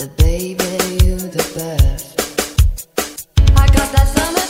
The baby, you the best. I got that summer.